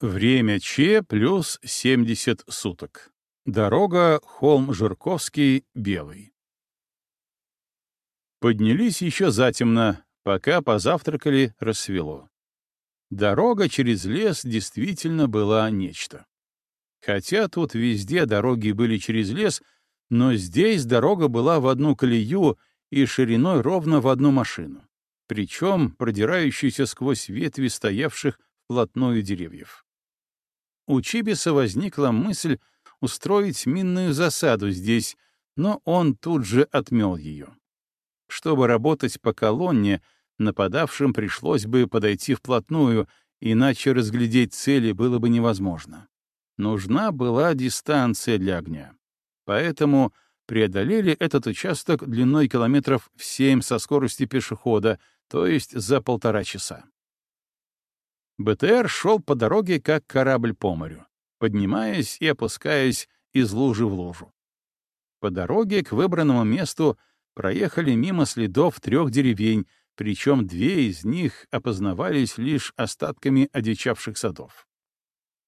Время Че плюс 70 суток. Дорога Холм-Жирковский, Белый. Поднялись еще затемно, пока позавтракали, рассвело. Дорога через лес действительно была нечто. Хотя тут везде дороги были через лес, но здесь дорога была в одну колею и шириной ровно в одну машину, причем продирающуюся сквозь ветви стоявших вплотную деревьев у Чибиса возникла мысль устроить минную засаду здесь, но он тут же отмел ее. Чтобы работать по колонне, нападавшим пришлось бы подойти вплотную, иначе разглядеть цели было бы невозможно. Нужна была дистанция для огня. Поэтому преодолели этот участок длиной километров в семь со скоростью пешехода, то есть за полтора часа. БТР шел по дороге, как корабль по морю, поднимаясь и опускаясь из лужи в лужу. По дороге к выбранному месту проехали мимо следов трех деревень, причем две из них опознавались лишь остатками одичавших садов.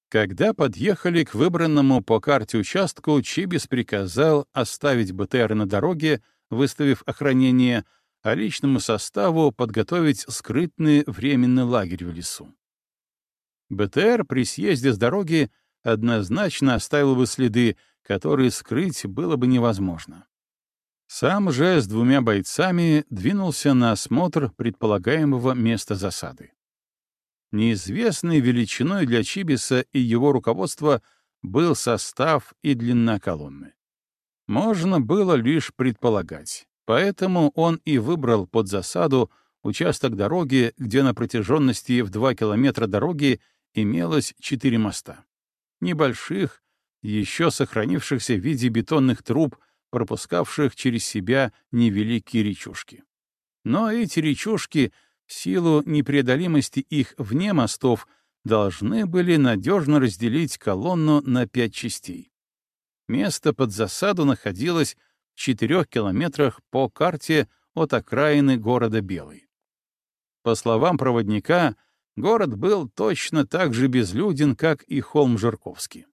Когда подъехали к выбранному по карте участку, Чибис приказал оставить БТР на дороге, выставив охранение, а личному составу подготовить скрытный временный лагерь в лесу. БТР при съезде с дороги однозначно оставил бы следы, которые скрыть было бы невозможно. Сам же с двумя бойцами двинулся на осмотр предполагаемого места засады. Неизвестной величиной для Чибиса и его руководства был состав и длина колонны. Можно было лишь предполагать, поэтому он и выбрал под засаду участок дороги, где на протяженности в 2 километра дороги имелось четыре моста. Небольших, еще сохранившихся в виде бетонных труб, пропускавших через себя невеликие речушки. Но эти речушки, в силу непреодолимости их вне мостов, должны были надежно разделить колонну на пять частей. Место под засаду находилось в четырех километрах по карте от окраины города Белый. По словам проводника, город был точно так же безлюден, как и холм Жирковский.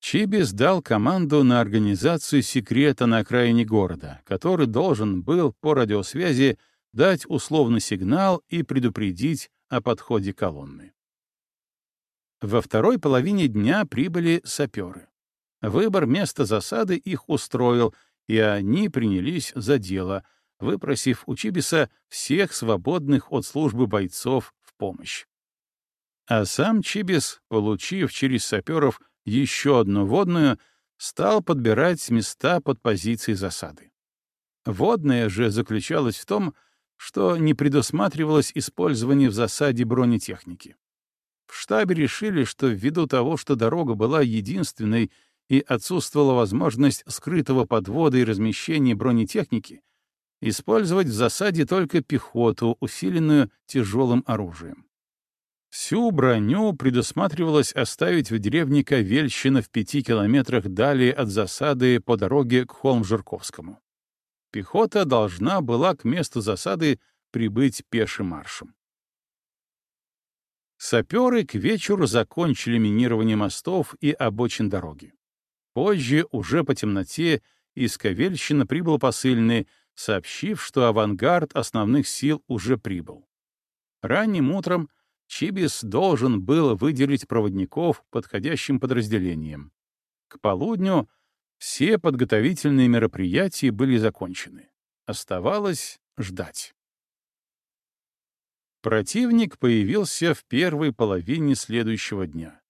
Чибис дал команду на организацию секрета на окраине города, который должен был по радиосвязи дать условный сигнал и предупредить о подходе колонны. Во второй половине дня прибыли саперы. Выбор места засады их устроил, и они принялись за дело, выпросив у Чибиса всех свободных от службы бойцов помощь. А сам Чибис, получив через саперов еще одну водную, стал подбирать места под позиции засады. Водная же заключалась в том, что не предусматривалось использование в засаде бронетехники. В штабе решили, что ввиду того, что дорога была единственной и отсутствовала возможность скрытого подвода и размещения бронетехники, использовать в засаде только пехоту, усиленную тяжелым оружием. Всю броню предусматривалось оставить в деревне Ковельщина в пяти километрах далее от засады по дороге к Холм-Жирковскому. Пехота должна была к месту засады прибыть пешим маршем. Саперы к вечеру закончили минирование мостов и обочин дороги. Позже, уже по темноте, из Ковельщина прибыл посыльный, сообщив, что авангард основных сил уже прибыл. Ранним утром Чибис должен был выделить проводников подходящим подразделением. К полудню все подготовительные мероприятия были закончены. Оставалось ждать. Противник появился в первой половине следующего дня.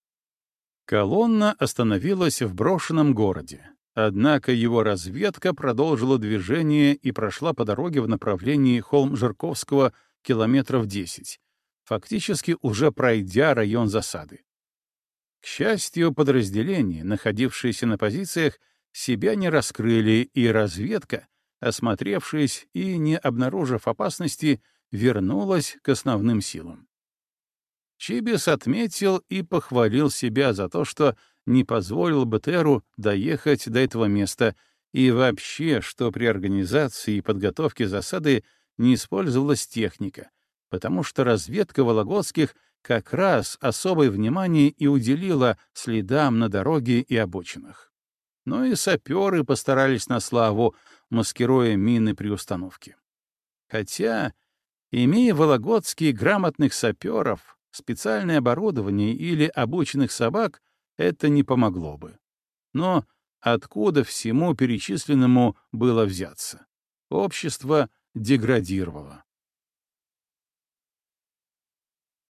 Колонна остановилась в брошенном городе, Однако его разведка продолжила движение и прошла по дороге в направлении Холм-Жирковского километров 10, фактически уже пройдя район засады. К счастью, подразделения, находившиеся на позициях, себя не раскрыли, и разведка, осмотревшись и не обнаружив опасности, вернулась к основным силам. Чибис отметил и похвалил себя за то, что не позволил БТРу доехать до этого места и вообще, что при организации и подготовке засады не использовалась техника, потому что разведка Вологодских как раз особое внимание и уделила следам на дороге и обочинах. Но и саперы постарались на славу, маскируя мины при установке. Хотя, имея вологодские грамотных саперов, специальное оборудование или обученных собак, это не помогло бы. Но откуда всему перечисленному было взяться? Общество деградировало.